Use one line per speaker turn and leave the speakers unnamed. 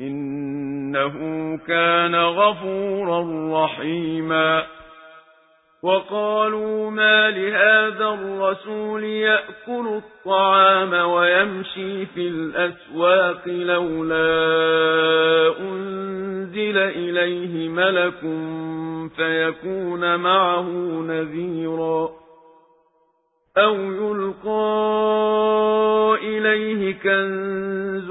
إنه كان غفورا رحيما. وقالوا ما لهذا الرسول يأكل الطعام ويمشي في الأسواق لولا أنزل إليه ملك فيكون معه نذيرا. أو يلقى إليه كنز